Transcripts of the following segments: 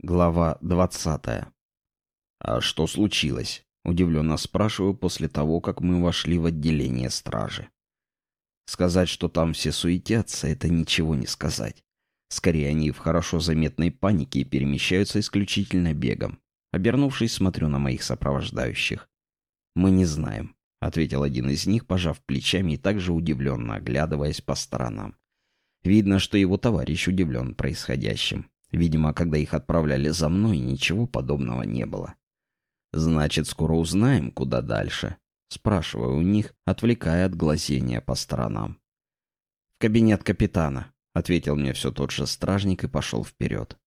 Глава двадцатая. «А что случилось?» — удивленно спрашиваю после того, как мы вошли в отделение стражи. Сказать, что там все суетятся, это ничего не сказать. Скорее, они в хорошо заметной панике и перемещаются исключительно бегом. Обернувшись, смотрю на моих сопровождающих. «Мы не знаем», — ответил один из них, пожав плечами и также удивленно оглядываясь по сторонам. Видно, что его товарищ удивлен происходящим. Видимо, когда их отправляли за мной, ничего подобного не было. «Значит, скоро узнаем, куда дальше?» Спрашиваю у них, отвлекая от глазения по сторонам. «В кабинет капитана», — ответил мне все тот же стражник и пошел вперед.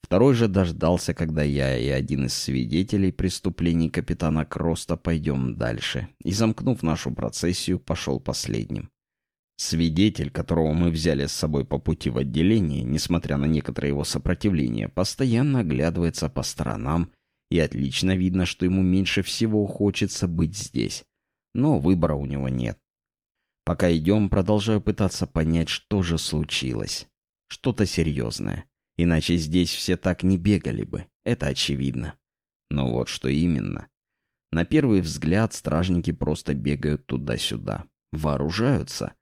Второй же дождался, когда я и один из свидетелей преступлений капитана Кроста пойдем дальше, и, замкнув нашу процессию, пошел последним. Свидетель, которого мы взяли с собой по пути в отделение, несмотря на некоторое его сопротивление, постоянно оглядывается по сторонам, и отлично видно, что ему меньше всего хочется быть здесь. Но выбора у него нет. Пока идем, продолжаю пытаться понять, что же случилось. Что-то серьезное. Иначе здесь все так не бегали бы. Это очевидно. Но вот что именно. На первый взгляд стражники просто бегают туда-сюда. Вооружаются.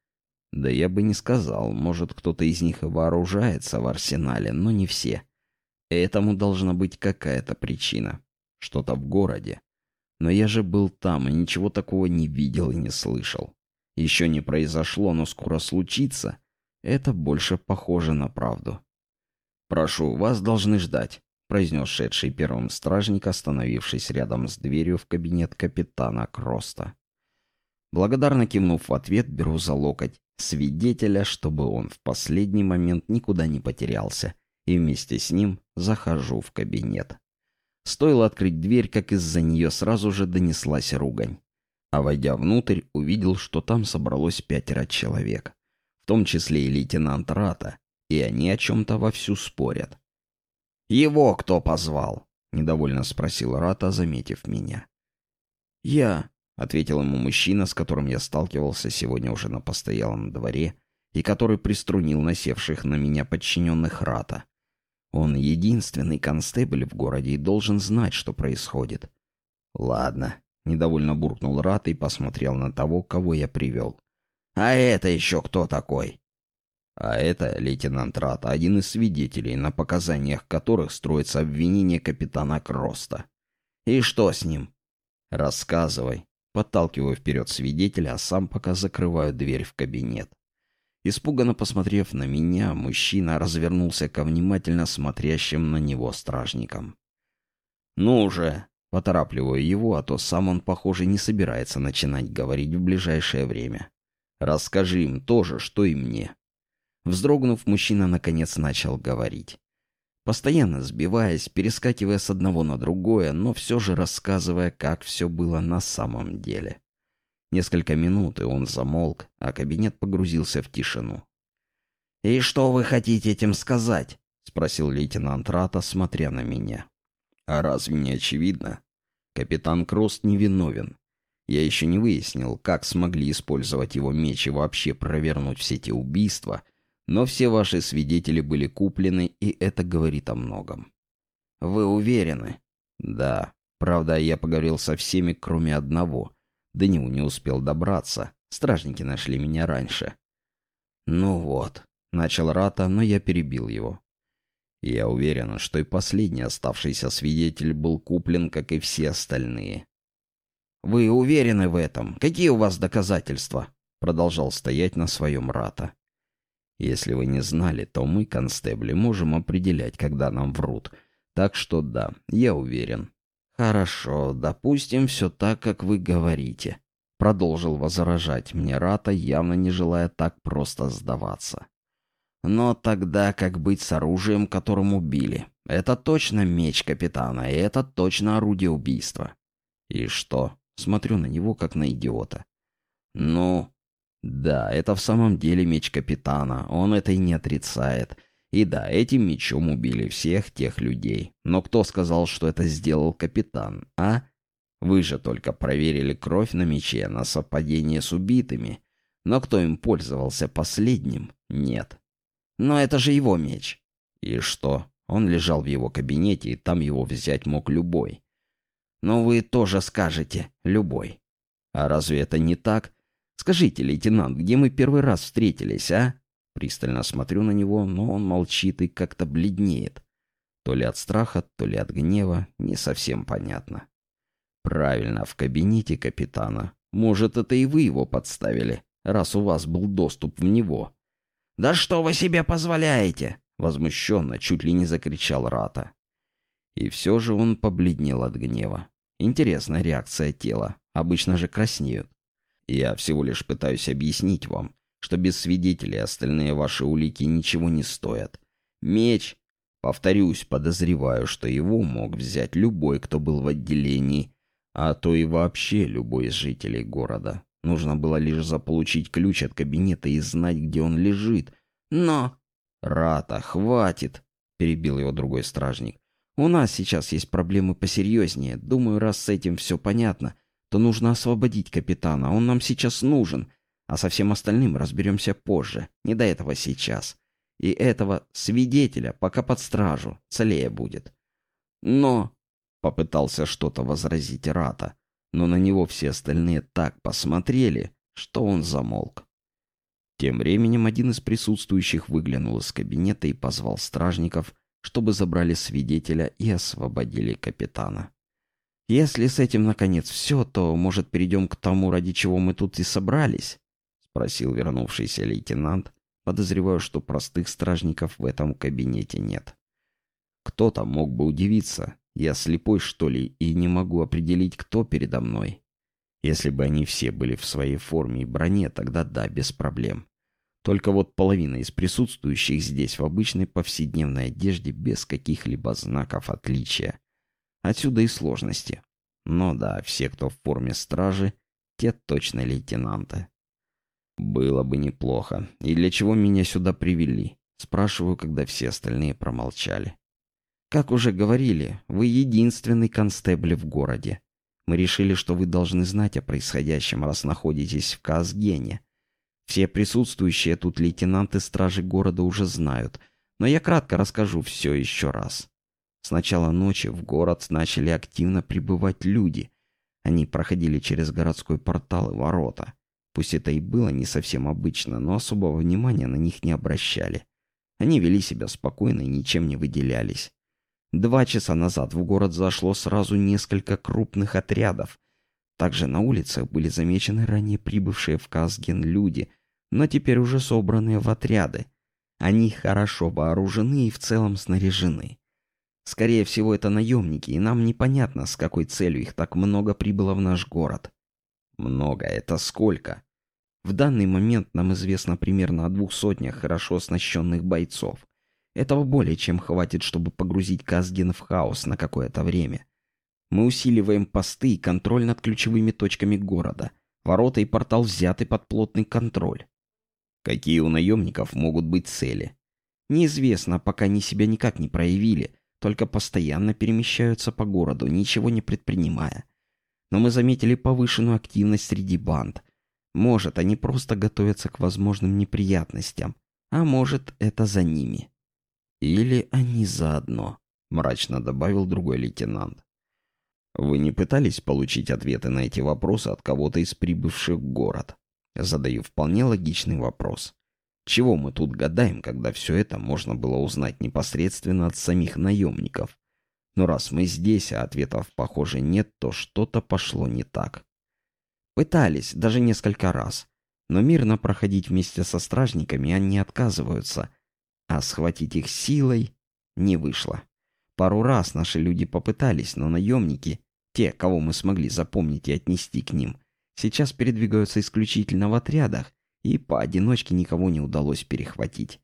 Да я бы не сказал, может, кто-то из них и вооружается в арсенале, но не все. Этому должна быть какая-то причина. Что-то в городе. Но я же был там и ничего такого не видел и не слышал. Еще не произошло, но скоро случится. Это больше похоже на правду. «Прошу, вас должны ждать», — произнес шедший первым стражник, остановившись рядом с дверью в кабинет капитана Кроста. Благодарно кивнув в ответ, беру за локоть свидетеля, чтобы он в последний момент никуда не потерялся, и вместе с ним захожу в кабинет. Стоило открыть дверь, как из-за нее сразу же донеслась ругань. А войдя внутрь, увидел, что там собралось пятеро человек, в том числе и лейтенант Рата, и они о чем-то вовсю спорят. «Его кто позвал?» — недовольно спросил Рата, заметив меня. «Я», ответил ему мужчина, с которым я сталкивался сегодня уже на постоялом дворе и который приструнил насевших на меня подчиненных Рата. Он единственный констебль в городе и должен знать, что происходит. Ладно, недовольно буркнул Рат и посмотрел на того, кого я привел. А это еще кто такой? А это лейтенант Рат, один из свидетелей, на показаниях которых строится обвинение капитана Кроста. И что с ним? Рассказывай, Подталкиваю вперед свидетеля, а сам пока закрываю дверь в кабинет. Испуганно посмотрев на меня, мужчина развернулся ко внимательно смотрящим на него стражникам. «Ну же!» — поторапливаю его, а то сам он, похоже, не собирается начинать говорить в ближайшее время. «Расскажи им тоже, что и мне». Вздрогнув, мужчина наконец начал говорить постоянно сбиваясь, перескакивая с одного на другое, но все же рассказывая, как все было на самом деле. Несколько минут, и он замолк, а кабинет погрузился в тишину. «И что вы хотите этим сказать?» — спросил лейтенант Рата, смотря на меня. «А разве не очевидно? Капитан Крост невиновен. Я еще не выяснил, как смогли использовать его меч и вообще провернуть все эти убийства, но все ваши свидетели были куплены, и это говорит о многом. Вы уверены? Да. Правда, я поговорил со всеми, кроме одного. До него не успел добраться. Стражники нашли меня раньше. Ну вот. Начал Рата, но я перебил его. Я уверен, что и последний оставшийся свидетель был куплен, как и все остальные. «Вы уверены в этом? Какие у вас доказательства?» Продолжал стоять на своем Рата. Если вы не знали, то мы, констебли, можем определять, когда нам врут. Так что да, я уверен. Хорошо, допустим, все так, как вы говорите. Продолжил возражать мне Рата, явно не желая так просто сдаваться. Но тогда как быть с оружием, которым убили? Это точно меч капитана, и это точно орудие убийства. И что? Смотрю на него, как на идиота. Ну, да, это в самом деле меч капитана, он это и не отрицает. И да, этим мечом убили всех тех людей. Но кто сказал, что это сделал капитан, а? Вы же только проверили кровь на мече на совпадение с убитыми. Но кто им пользовался последним? Нет. Но это же его меч. И что? Он лежал в его кабинете, и там его взять мог любой. Но вы тоже скажете «любой». А разве это не так? Скажите, лейтенант, где мы первый раз встретились, а? Пристально смотрю на него, но он молчит и как-то бледнеет. То ли от страха, то ли от гнева, не совсем понятно. Правильно, в кабинете капитана. Может, это и вы его подставили, раз у вас был доступ в него. «Да что вы себе позволяете?» Возмущенно, чуть ли не закричал Рата. И все же он побледнел от гнева. Интересная реакция тела. Обычно же краснеют. Я всего лишь пытаюсь объяснить вам, что без свидетелей остальные ваши улики ничего не стоят. Меч, повторюсь, подозреваю, что его мог взять любой, кто был в отделении, а то и вообще любой из жителей города. Нужно было лишь заполучить ключ от кабинета и знать, где он лежит. Но... «Рата, хватит!» — перебил его другой стражник. «У нас сейчас есть проблемы посерьезнее. Думаю, раз с этим все понятно, то нужно освободить капитана. Он нам сейчас нужен. А со всем остальным разберемся позже. Не до этого сейчас. И этого свидетеля пока под стражу. Целее будет». «Но...» — попытался что-то возразить Рата. Но на него все остальные так посмотрели, что он замолк. Тем временем один из присутствующих выглянул из кабинета и позвал стражников, чтобы забрали свидетеля и освободили капитана. «Если с этим, наконец, все, то, может, перейдем к тому, ради чего мы тут и собрались?» — спросил вернувшийся лейтенант. Подозреваю, что простых стражников в этом кабинете нет. Кто-то мог бы удивиться. Я слепой, что ли, и не могу определить, кто передо мной. Если бы они все были в своей форме и броне, тогда да, без проблем. Только вот половина из присутствующих здесь в обычной повседневной одежде без каких-либо знаков отличия. Отсюда и сложности. Но да, все, кто в форме стражи, те точно лейтенанты. Было бы неплохо. И для чего меня сюда привели? Спрашиваю, когда все остальные промолчали. Как уже говорили, вы единственный констебль в городе. Мы решили, что вы должны знать о происходящем, раз находитесь в Казгене. Все присутствующие тут лейтенанты стражи города уже знают, но я кратко расскажу все еще раз. С начала ночи в город начали активно прибывать люди. Они проходили через городской портал и ворота. Пусть это и было не совсем обычно, но особого внимания на них не обращали. Они вели себя спокойно и ничем не выделялись. Два часа назад в город зашло сразу несколько крупных отрядов. Также на улицах были замечены ранее прибывшие в Казген люди – но теперь уже собранные в отряды. Они хорошо вооружены и в целом снаряжены. Скорее всего, это наемники, и нам непонятно, с какой целью их так много прибыло в наш город. Много — это сколько? В данный момент нам известно примерно о двух сотнях хорошо оснащенных бойцов. Этого более чем хватит, чтобы погрузить Казген в хаос на какое-то время. Мы усиливаем посты и контроль над ключевыми точками города. Ворота и портал взяты под плотный контроль. Какие у наемников могут быть цели? Неизвестно, пока они себя никак не проявили, только постоянно перемещаются по городу, ничего не предпринимая. Но мы заметили повышенную активность среди банд. Может, они просто готовятся к возможным неприятностям, а может, это за ними. Или они заодно, мрачно добавил другой лейтенант. Вы не пытались получить ответы на эти вопросы от кого-то из прибывших в город? Задаю вполне логичный вопрос. Чего мы тут гадаем, когда все это можно было узнать непосредственно от самих наемников? Но раз мы здесь, а ответов, похоже, нет, то что-то пошло не так. Пытались, даже несколько раз. Но мирно проходить вместе со стражниками они отказываются. А схватить их силой не вышло. Пару раз наши люди попытались, но наемники, те, кого мы смогли запомнить и отнести к ним, сейчас передвигаются исключительно в отрядах, и поодиночке никого не удалось перехватить.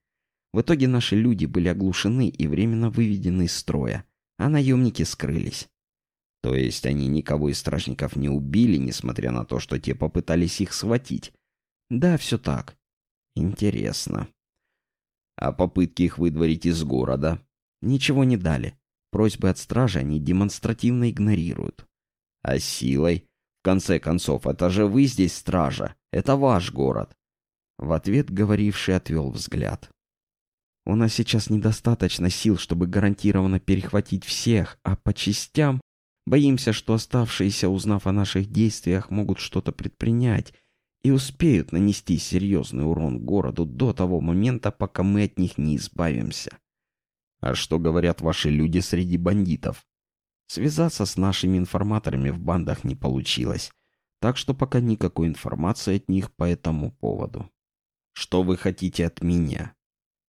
В итоге наши люди были оглушены и временно выведены из строя, а наемники скрылись. То есть они никого из стражников не убили, несмотря на то, что те попытались их схватить. Да, все так. Интересно. А попытки их выдворить из города? Ничего не дали. Просьбы от стражи они демонстративно игнорируют. А силой? конце концов, это же вы здесь стража. Это ваш город. В ответ говоривший отвел взгляд. У нас сейчас недостаточно сил, чтобы гарантированно перехватить всех, а по частям боимся, что оставшиеся, узнав о наших действиях, могут что-то предпринять и успеют нанести серьезный урон городу до того момента, пока мы от них не избавимся. А что говорят ваши люди среди бандитов? Связаться с нашими информаторами в бандах не получилось, так что пока никакой информации от них по этому поводу. Что вы хотите от меня?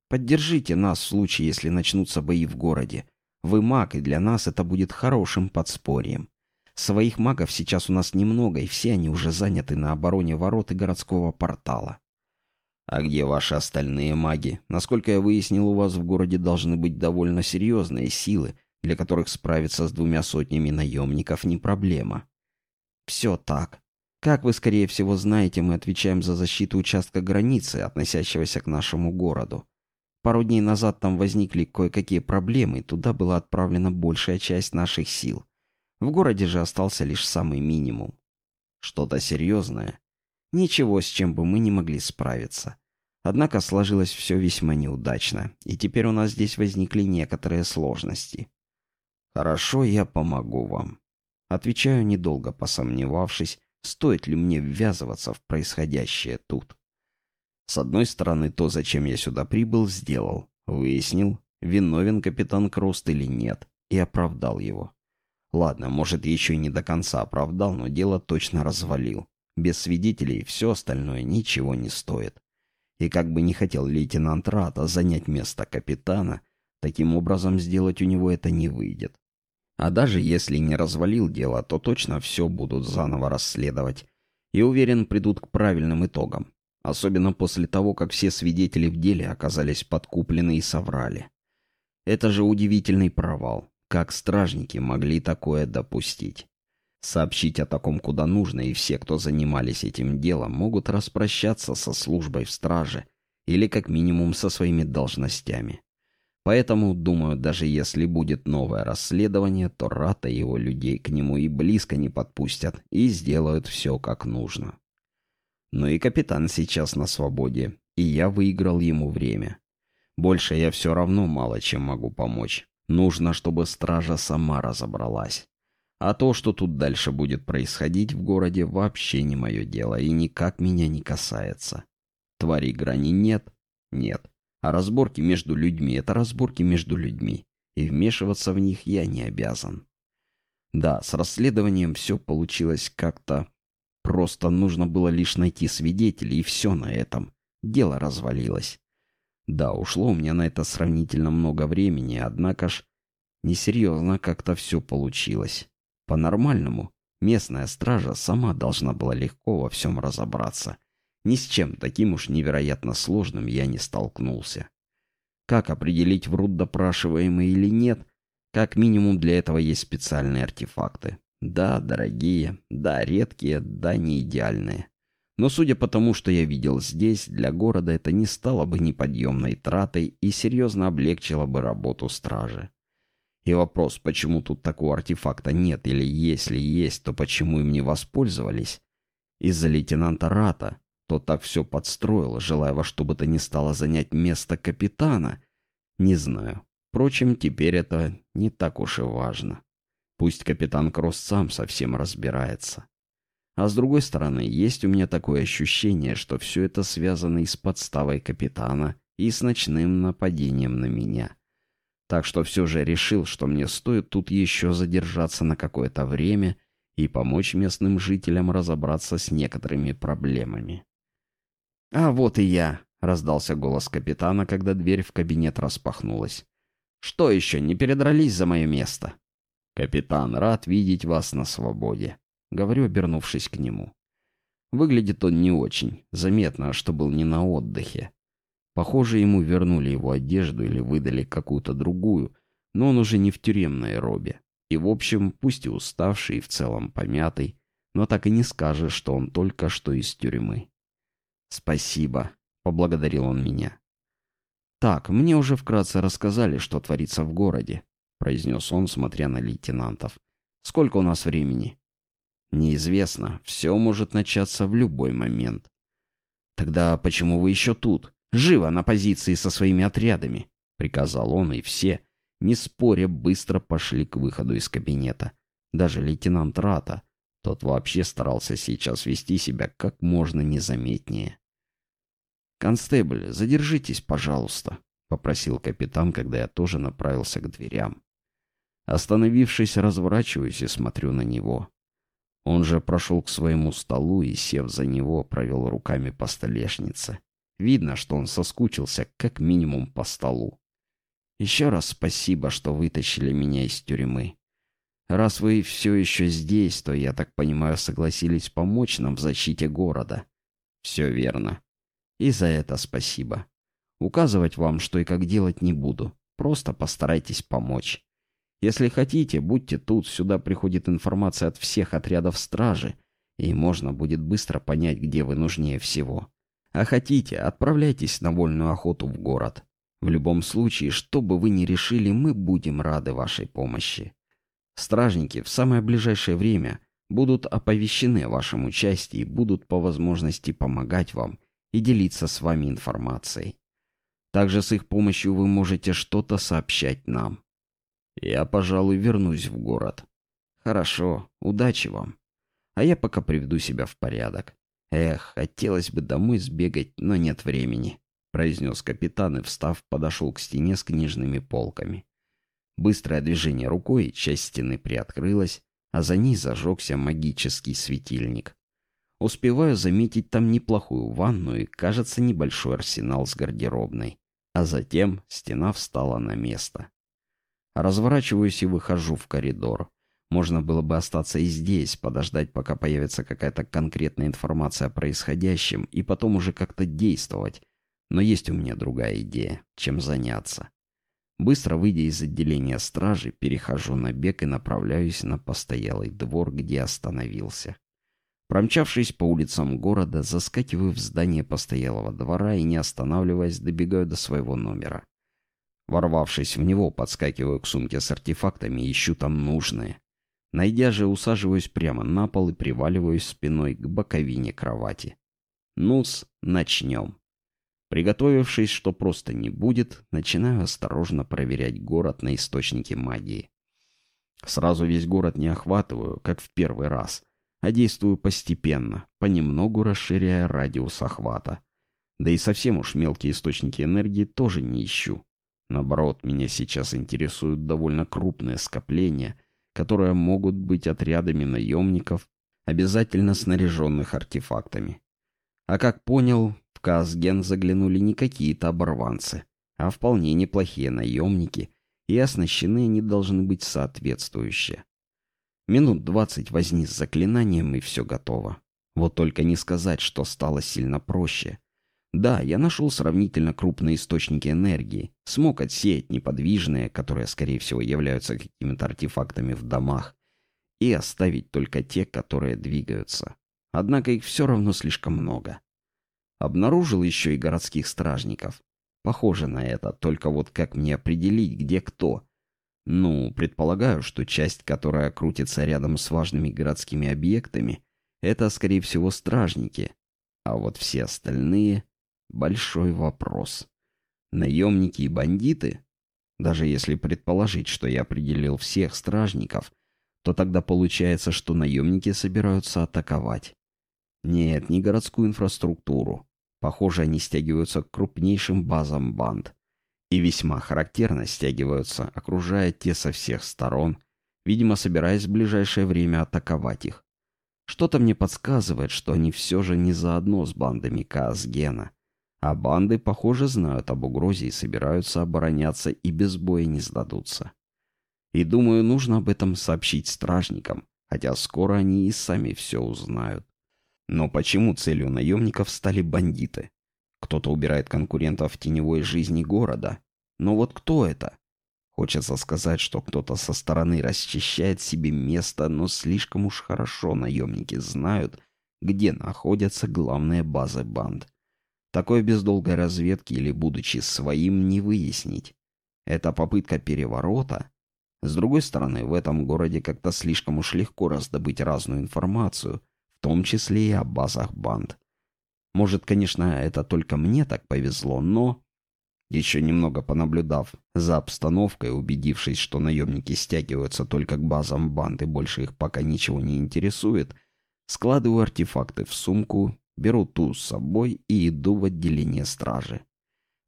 Поддержите нас в случае, если начнутся бои в городе. Вы маг, и для нас это будет хорошим подспорьем. Своих магов сейчас у нас немного, и все они уже заняты на обороне ворот и городского портала. А где ваши остальные маги? Насколько я выяснил, у вас в городе должны быть довольно серьезные силы, для которых справиться с двумя сотнями наемников не проблема. Все так. Как вы, скорее всего, знаете, мы отвечаем за защиту участка границы, относящегося к нашему городу. Пару дней назад там возникли кое-какие проблемы, и туда была отправлена большая часть наших сил. В городе же остался лишь самый минимум. Что-то серьезное. Ничего, с чем бы мы не могли справиться. Однако сложилось все весьма неудачно, и теперь у нас здесь возникли некоторые сложности. «Хорошо, я помогу вам». Отвечаю, недолго посомневавшись, стоит ли мне ввязываться в происходящее тут. С одной стороны, то, зачем я сюда прибыл, сделал. Выяснил, виновен капитан Крост или нет, и оправдал его. Ладно, может, еще и не до конца оправдал, но дело точно развалил. Без свидетелей все остальное ничего не стоит. И как бы не хотел лейтенант Рата занять место капитана, таким образом сделать у него это не выйдет. А даже если не развалил дело, то точно все будут заново расследовать. И уверен, придут к правильным итогам. Особенно после того, как все свидетели в деле оказались подкуплены и соврали. Это же удивительный провал. Как стражники могли такое допустить? Сообщить о таком куда нужно, и все, кто занимались этим делом, могут распрощаться со службой в страже или как минимум со своими должностями. Поэтому, думаю, даже если будет новое расследование, то Рата и его людей к нему и близко не подпустят и сделают все как нужно. Но и капитан сейчас на свободе, и я выиграл ему время. Больше я все равно мало чем могу помочь. Нужно, чтобы стража сама разобралась. А то, что тут дальше будет происходить в городе, вообще не мое дело и никак меня не касается. Тварей грани нет? Нет. А разборки между людьми — это разборки между людьми. И вмешиваться в них я не обязан. Да, с расследованием все получилось как-то Просто нужно было лишь найти свидетелей, и все на этом. Дело развалилось. Да, ушло у меня на это сравнительно много времени, однако ж несерьезно как-то все получилось. По-нормальному, местная стража сама должна была легко во всем разобраться. Ни с чем таким уж невероятно сложным я не столкнулся. Как определить, врут допрашиваемые или нет, как минимум для этого есть специальные артефакты. Да, дорогие, да, редкие, да, не идеальные. Но судя по тому, что я видел здесь, для города это не стало бы неподъемной тратой и серьезно облегчило бы работу стражи. И вопрос, почему тут такого артефакта нет, или если есть, то почему им не воспользовались? Из-за лейтенанта Рата, тот так все подстроил, желая во что бы то ни стало занять место капитана? Не знаю. Впрочем, теперь это не так уж и важно. Пусть капитан Кросс сам совсем разбирается. А с другой стороны, есть у меня такое ощущение, что все это связано и с подставой капитана, и с ночным нападением на меня. Так что все же решил, что мне стоит тут еще задержаться на какое-то время и помочь местным жителям разобраться с некоторыми проблемами. «А вот и я», — раздался голос капитана, когда дверь в кабинет распахнулась. «Что еще, не передрались за мое место?» «Капитан, рад видеть вас на свободе», — говорю, обернувшись к нему. Выглядит он не очень, заметно, что был не на отдыхе. Похоже, ему вернули его одежду или выдали какую-то другую, но он уже не в тюремной робе. И, в общем, пусть и уставший, и в целом помятый, но так и не скажешь, что он только что из тюрьмы. «Спасибо», — поблагодарил он меня. «Так, мне уже вкратце рассказали, что творится в городе. — произнес он, смотря на лейтенантов. «Сколько у нас времени?» «Неизвестно. Все может начаться в любой момент». «Тогда почему вы еще тут? Живо на позиции со своими отрядами!» — приказал он, и все, не споря, быстро пошли к выходу из кабинета. Даже лейтенант Рата, тот вообще старался сейчас вести себя как можно незаметнее. «Констебль, задержитесь, пожалуйста», — попросил капитан, когда я тоже направился к дверям. Остановившись, разворачиваюсь и смотрю на него. Он же прошел к своему столу и, сев за него, провел руками по столешнице. Видно, что он соскучился как минимум по столу. «Еще раз спасибо, что вытащили меня из тюрьмы. Раз вы все еще здесь, то, я так понимаю, согласились помочь нам в защите города». «Все верно. И за это спасибо. Указывать вам, что и как делать не буду. Просто постарайтесь помочь. Если хотите, будьте тут, сюда приходит информация от всех отрядов стражи, и можно будет быстро понять, где вы нужнее всего. А хотите, отправляйтесь на вольную охоту в город. В любом случае, что бы вы ни решили, мы будем рады вашей помощи. Стражники в самое ближайшее время будут оповещены о вашем участии и будут по возможности помогать вам и делиться с вами информацией. Также с их помощью вы можете что-то сообщать нам. Я, пожалуй, вернусь в город. Хорошо, удачи вам. А я пока приведу себя в порядок. Эх, хотелось бы домой сбегать, но нет времени, произнес капитан и, встав, подошел к стене с книжными полками. Быстрое движение рукой, часть стены приоткрылась, а за ней зажегся магический светильник. Успеваю заметить там неплохую ванну и, кажется, небольшой арсенал с гардеробной. А затем стена встала на место. Разворачиваюсь и выхожу в коридор. Можно было бы остаться и здесь, подождать, пока появится какая-то конкретная информация о происходящем, и потом уже как-то действовать. Но есть у меня другая идея, чем заняться. Быстро выйдя из отделения стражи, перехожу на бег и направляюсь на постоялый двор, где остановился. Промчавшись по улицам города, заскакиваю в здание постоялого двора и, не останавливаясь, добегаю до своего номера. Ворвавшись в него, подскакиваю к сумке с артефактами и ищу там нужные. Найдя же, усаживаюсь прямо на пол и приваливаюсь спиной к боковине кровати. Ну-с, начнем. Приготовившись, что просто не будет, начинаю осторожно проверять город на источники магии. Сразу весь город не охватываю, как в первый раз, а действую постепенно, понемногу расширяя радиус охвата. Да и совсем уж мелкие источники энергии тоже не ищу. Наоборот, меня сейчас интересуют довольно крупные скопления, которые могут быть отрядами наемников, обязательно снаряженных артефактами. А как понял, в Казген заглянули не какие-то оборванцы, а вполне неплохие наемники, и оснащены они должны быть соответствующие. Минут двадцать возни с заклинанием, и все готово. Вот только не сказать, что стало сильно проще. Да, я нашел сравнительно крупные источники энергии, смог отсеять неподвижные, которые, скорее всего, являются какими-то артефактами в домах, и оставить только те, которые двигаются. Однако их все равно слишком много. Обнаружил еще и городских стражников. Похоже на это, только вот как мне определить, где кто, ну, предполагаю, что часть, которая крутится рядом с важными городскими объектами, это, скорее всего, стражники. А вот все остальные — большой вопрос. Наемники и бандиты? Даже если предположить, что я определил всех стражников, то тогда получается, что наемники собираются атаковать. Нет, не городскую инфраструктуру. Похоже, они стягиваются к крупнейшим базам банд и весьма характерно стягиваются, окружая те со всех сторон, видимо, собираясь в ближайшее время атаковать их. Что-то мне подсказывает, что они все же не заодно с бандами Каасгена, а банды, похоже, знают об угрозе и собираются обороняться и без боя не сдадутся. И думаю, нужно об этом сообщить стражникам, хотя скоро они и сами все узнают. Но почему целью наемников стали бандиты? Кто-то убирает конкурентов в теневой жизни города. Но вот кто это? Хочется сказать, что кто-то со стороны расчищает себе место, но слишком уж хорошо наемники знают, где находятся главные базы банд. Такое без долгой разведки или будучи своим не выяснить. Это попытка переворота. С другой стороны, в этом городе как-то слишком уж легко раздобыть разную информацию, в том числе и о базах банд. Может, конечно, это только мне так повезло, но... Еще немного понаблюдав за обстановкой, убедившись, что наемники стягиваются только к базам банды, больше их пока ничего не интересует, складываю артефакты в сумку, беру ту с собой и иду в отделение стражи.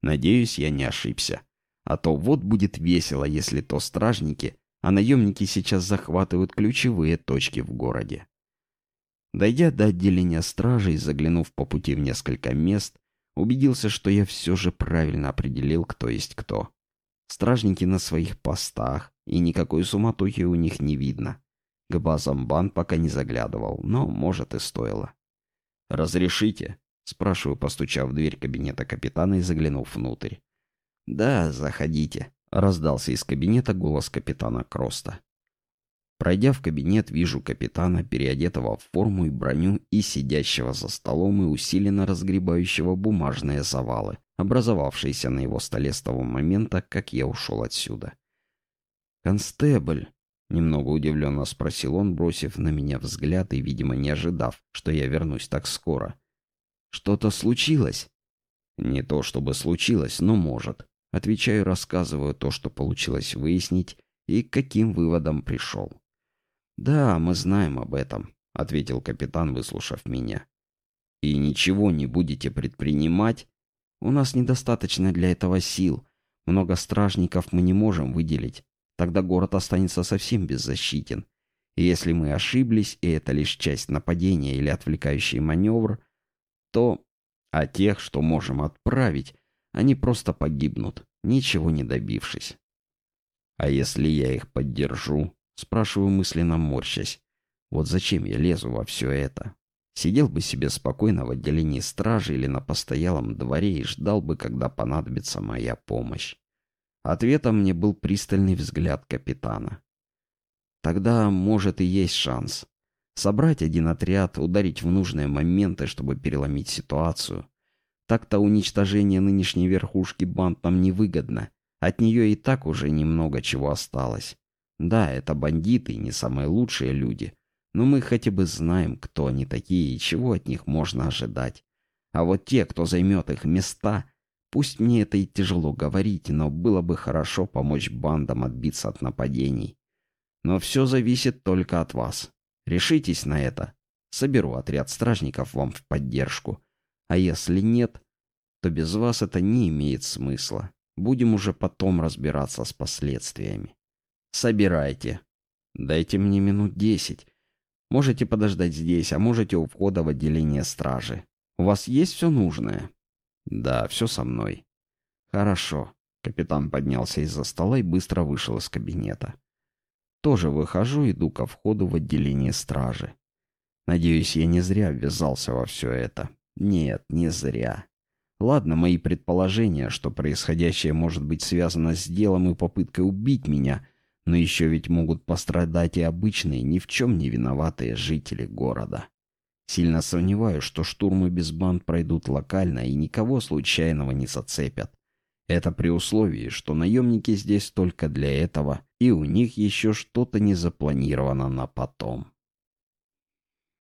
Надеюсь, я не ошибся. А то вот будет весело, если то стражники, а наемники сейчас захватывают ключевые точки в городе. Дойдя до отделения стражи и заглянув по пути в несколько мест, убедился, что я все же правильно определил, кто есть кто. Стражники на своих постах, и никакой суматохи у них не видно. К базам бан пока не заглядывал, но, может, и стоило. «Разрешите?» — спрашиваю, постучав в дверь кабинета капитана и заглянув внутрь. «Да, заходите», — раздался из кабинета голос капитана Кроста. Пройдя в кабинет, вижу капитана, переодетого в форму и броню, и сидящего за столом и усиленно разгребающего бумажные завалы, образовавшиеся на его столе с того момента, как я ушел отсюда. «Констебль», — немного удивленно спросил он, бросив на меня взгляд и, видимо, не ожидав, что я вернусь так скоро. «Что-то случилось?» «Не то чтобы случилось, но может». Отвечаю, рассказываю то, что получилось выяснить, и к каким выводам пришел. «Да, мы знаем об этом», — ответил капитан, выслушав меня. «И ничего не будете предпринимать? У нас недостаточно для этого сил. Много стражников мы не можем выделить. Тогда город останется совсем беззащитен. И если мы ошиблись, и это лишь часть нападения или отвлекающий маневр, то... А тех, что можем отправить, они просто погибнут, ничего не добившись. А если я их поддержу, Спрашиваю мысленно, морщась. Вот зачем я лезу во все это? Сидел бы себе спокойно в отделении стражи или на постоялом дворе и ждал бы, когда понадобится моя помощь. Ответом мне был пристальный взгляд капитана. Тогда, может, и есть шанс. Собрать один отряд, ударить в нужные моменты, чтобы переломить ситуацию. Так-то уничтожение нынешней верхушки банд нам невыгодно. От нее и так уже немного чего осталось. Да, это бандиты, не самые лучшие люди, но мы хотя бы знаем, кто они такие и чего от них можно ожидать. А вот те, кто займет их места, пусть мне это и тяжело говорить, но было бы хорошо помочь бандам отбиться от нападений. Но все зависит только от вас. Решитесь на это. Соберу отряд стражников вам в поддержку. А если нет, то без вас это не имеет смысла. Будем уже потом разбираться с последствиями. Собирайте. Дайте мне минут десять. Можете подождать здесь, а можете у входа в отделение стражи. У вас есть все нужное? Да, все со мной. Хорошо. Капитан поднялся из-за стола и быстро вышел из кабинета. Тоже выхожу, иду ко входу в отделение стражи. Надеюсь, я не зря ввязался во все это. Нет, не зря. Ладно, мои предположения, что происходящее может быть связано с делом и попыткой убить меня — но еще ведь могут пострадать и обычные, ни в чем не виноватые жители города. Сильно сомневаюсь, что штурмы без банд пройдут локально и никого случайного не зацепят. Это при условии, что наемники здесь только для этого, и у них еще что-то не запланировано на потом.